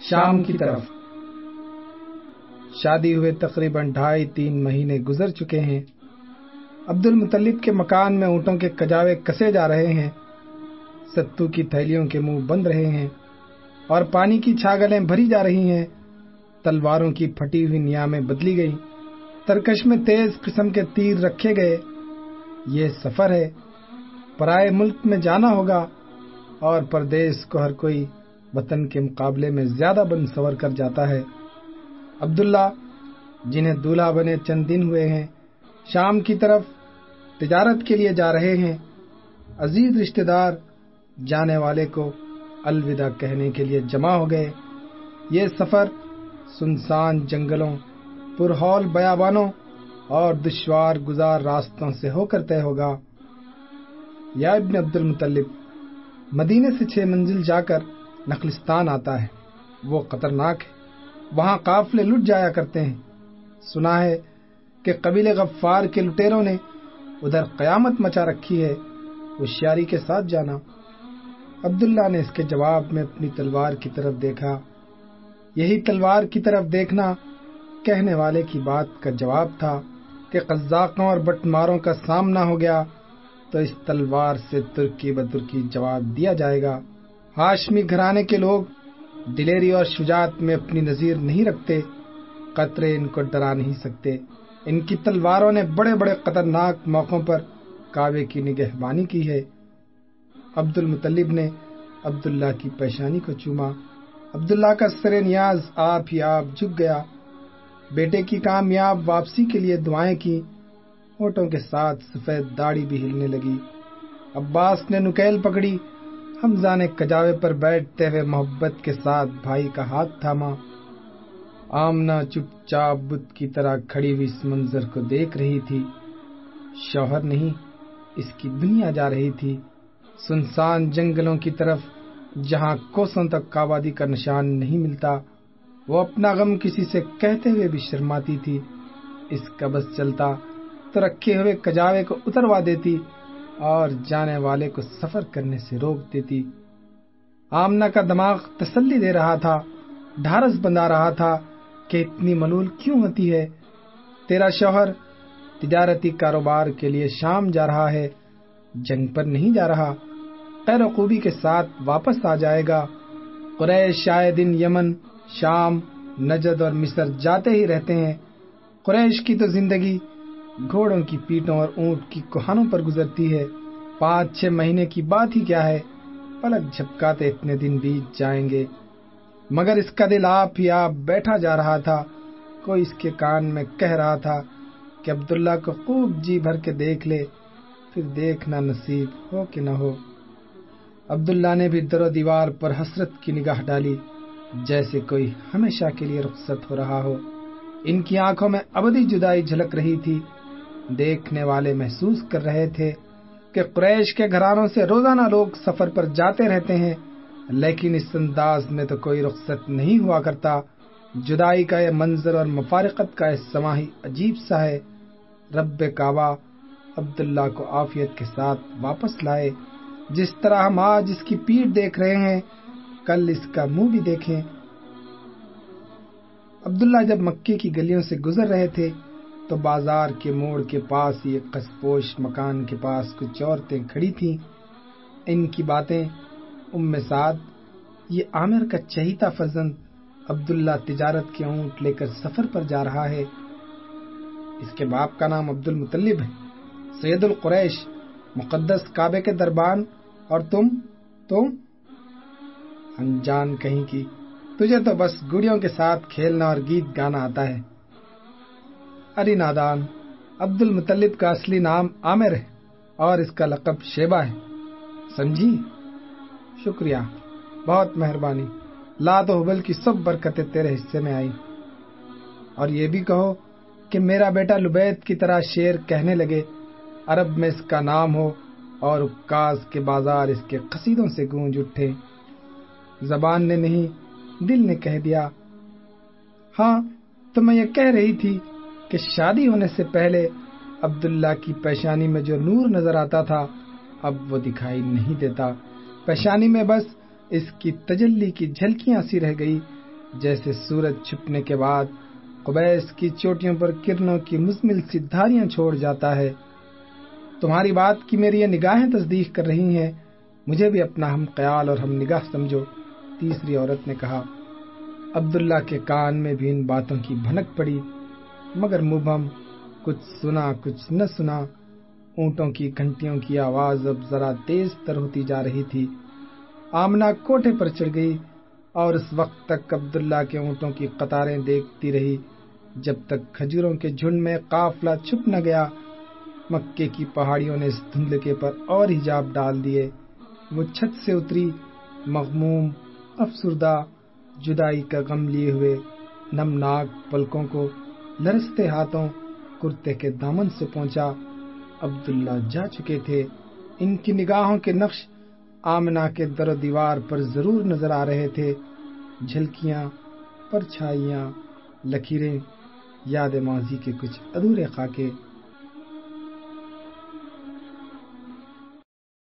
شام کی طرف۔ شادی ہوئے تقریباً ڈھائی تین مہینے گزر چکے ہیں۔ عبد المطلب کے مکان میں اونٹوں کے کجاوے کسے جا رہے ہیں۔ ستو کی تھیلیوں کے منہ بند رہے ہیں اور پانی کی چھاگلیں بھری جا رہی ہیں۔ تلواروں کی پھٹی ہوئی نیامیں بدلی گئی ترکش میں تیز قسم کے تیر رکھے گئے۔ یہ سفر ہے۔ پرائے ملک میں جانا ہوگا اور پردیش کو ہر کوئی وطن کے مقابلے میں زیادہ بن سور کر جاتا ہے۔ عبداللہ، جنہیں دولہا بنے چند دن ہوئے ہیں، شام کی طرف تجارت کے لیے جا رہے ہیں۔ عزیز رشتہ دار، جانے والے کو الوداع کہنے کے لیے جمع ہو گئے۔ یہ سفر سنسان جنگلوں، پرہول بیابانوں اور دشوار گزار راستوں سے ہو کر طے ہوگا۔ یا ابن عبد المطلب مدینے سے چھ منزل جا کر نخلستان آتا ہے۔ وہ خطرناک ہے۔ وہاں قافلے لٹ جایا کرتے ہیں۔ سنا ہے کہ قبیل غفار کے لٹیروں نے ادھر قیامت مچا رکھی ہے۔ ہوشیاری کے ساتھ جانا۔ عبداللہ نے اس کے جواب میں اپنی تلوار کی طرف دیکھا۔ یہی تلوار کی طرف دیکھنا کہنے والے کی بات کا جواب تھا کہ قزاقوں اور بٹ ماروں کا سامنا ہو گیا تو اس تلوار سے ترکی بترکی جواب دیا جائے گا۔ ہاشمی گھرانے کے لوگ دلیری اور شجاعت میں اپنی نظیر نہیں رکھتے، قطرے ان کو ڈرا نہیں سکتے۔ ان کی تلواروں نے بڑے بڑے خطرناک موقعوں پر کعبے کی نگہبانی کی ہے۔ عبد المطلب نے عبداللہ کی پیشانی کو چوما۔ عبداللہ کا سر نیاز آپ ہی آپ جھک گیا۔ بیٹے کی کامیاب واپسی کے لیے دعائیں کی ہوٹوں کے ساتھ سفید داڑھی بھی ہلنے لگی۔ عباس نے نکیل پکڑی۔ حمزہ نے کجاوے پر بیٹھتے ہوئے محبت کے ساتھ بھائی کا ہاتھ تھاما۔ آمنا چپ چاپ بت کی طرح کھڑی ہوئی اس منظر کو دیکھ رہی تھی۔ شوہر نہیں، اس کی دنیا جا رہی تھی۔ سنسان جنگلوں کی طرف جہاں کوسوں تک آبادی کا نشان نہیں ملتا، وہ اپنا غم کسی سے کہتے ہوئے بھی شرماتی تھی۔ اس کا بس چلتا تو رکھے ہوئے کجاوے کو اتروا دیتی۔ اور جانے والے کو سفر کرنے سے روک دیتی۔ آمنا کا دماغ تسلی دے رہا تھا، ڈھارس بنا رہا تھا کہ اتنی ملول کیوں ہوتی ہے؟ تیرا شوہر تجارتی کاروبار کے لیے شام جا رہا ہے، جنگ پر نہیں جا رہا۔ خیر خوبی کے ساتھ واپس آ جائے گا۔ قریش شاید ان یمن، شام، نجد اور مصر جاتے ہی رہتے ہیں۔ قریش کی تو زندگی گھوڑوں کی پیٹوں اور اونٹ کی کوہانوں پر گزرتی ہے۔ پانچ چھ مہینے کی بات ہی کیا ہے؟ پلک جھپکاتے اتنے دن بیت جائیں گے۔ مگر اس کا دل آپ ہی آپ بیٹھا جا رہا تھا۔ کوئی اس کے کان میں کہہ رہا تھا کہ عبداللہ کو خوب جی بھر کے دیکھ لے، پھر دیکھنا نصیب ہو کہ نہ ہو۔ عبداللہ نے بھی در و دیوار پر حسرت کی نگاہ ڈالی، جیسے کوئی ہمیشہ کے لیے رخصت ہو رہا ہو۔ ان کی آنکھوں میں ابدی جدائی جھلک رہی تھی۔ دیکھنے والے محسوس کر رہے تھے کہ قریش کے گھرانوں سے روزانہ لوگ سفر پر جاتے رہتے ہیں، لیکن اس انداز میں تو کوئی رخصت نہیں ہوا کرتا۔ جدائی کا یہ منظر اور مفارقت کا یہ سماہی عجیب سا ہے۔ رب کعبہ عبداللہ کو آفیت کے ساتھ واپس لائے۔ جس طرح ہم آج اس کی پیٹ دیکھ رہے ہیں، کل اس کا منہ بھی دیکھیں۔ عبداللہ جب مکے کی گلیوں سے گزر رہے تھے تو بازار کے موڑ کے پاس یہ کسپوش مکان کے پاس کچھ عورتیں کھڑی تھیں۔ ان کی باتیں، ام سعد، یہ عامر کا چہیتا فزن عبداللہ تجارت کے اونٹ لے کر سفر پر جا رہا ہے۔ اس کے باپ کا نام عبد المطلب ہے۔ سید القریش، مقدس کعبے کے دربان۔ اور تم؟ تم؟ انجان کہیں کی تجھے تو بس گڑیوں کے ساتھ کھیلنا اور گیت گانا آتا ہے۔ اری نادان عبد المطلب کا اصلی نام عامر ہے اور اس کا لقب شیبہ ہے۔ سمجھی؟ شکریہ، بہت مہربانی۔ لاد و حبل کی سب برکتیں تیرے حصے میں آئی اور یہ بھی کہو کہ میرا بیٹا لبید کی طرح شیر کہنے لگے، عرب میں اس کا نام ہو اور اکاس کے بازار اس کے قصیدوں سے گونج اٹھے۔ زبان نے نہیں، دل نے کہہ دیا ہاں تو میں یہ کہہ رہی تھی کہ شادی ہونے سے پہلے عبداللہ کی پیشانی میں جو نور نظر آتا تھا، اب وہ دکھائی نہیں دیتا۔ پیشانی میں بس اس کی تجلی کی جھلکیاں سی رہ گئی، جیسے سورج چھپنے کے بعد قبیس کی چوٹیوں پر کرنوں کی مزمل سی دھاریاں چھوڑ جاتا ہے۔ تمہاری بات کی میری یہ نگاہیں تصدیق کر رہی ہیں، مجھے بھی اپنا ہم خیال اور ہم نگاہ سمجھو۔ تیسری عورت نے کہا، عبداللہ کے کان میں بھی ان باتوں کی بھنک پڑی۔ مگر مبہم، کچھ سنا، کچھ نہ سنا، اونٹوں کی، گھنٹیوں کی آواز اب ذرا تیز تر ہوتی جا رہی تھی۔ آمنا کوٹے پر چڑھ گئی اور اس وقت تک عبداللہ کے اونٹوں کی قطاریں دیکھتی رہی۔ جب تک کھجوروں کے جھنڈ میں قافلہ چھپ نہ گیا، مکے کی پہاڑیوں نے اس دھندلکے پر اور حجاب ڈال دیے۔ وہ چھت سے اتری، مغموم، افسردہ، جدائی کا غم لیے ہوئے، نمناک پلکوں کو لرستے ہاتھوں کرتے کے دامن سے پہنچا۔ عبداللہ جا چکے تھے۔ ان کی نگاہوں کے نقش آمنا کے در و دیوار پر ضرور نظر آ رہے تھے۔ جھلکیاں، پرچھائیاں، لکیریں، یاد ماضی کے کچھ ادھورے خاکے۔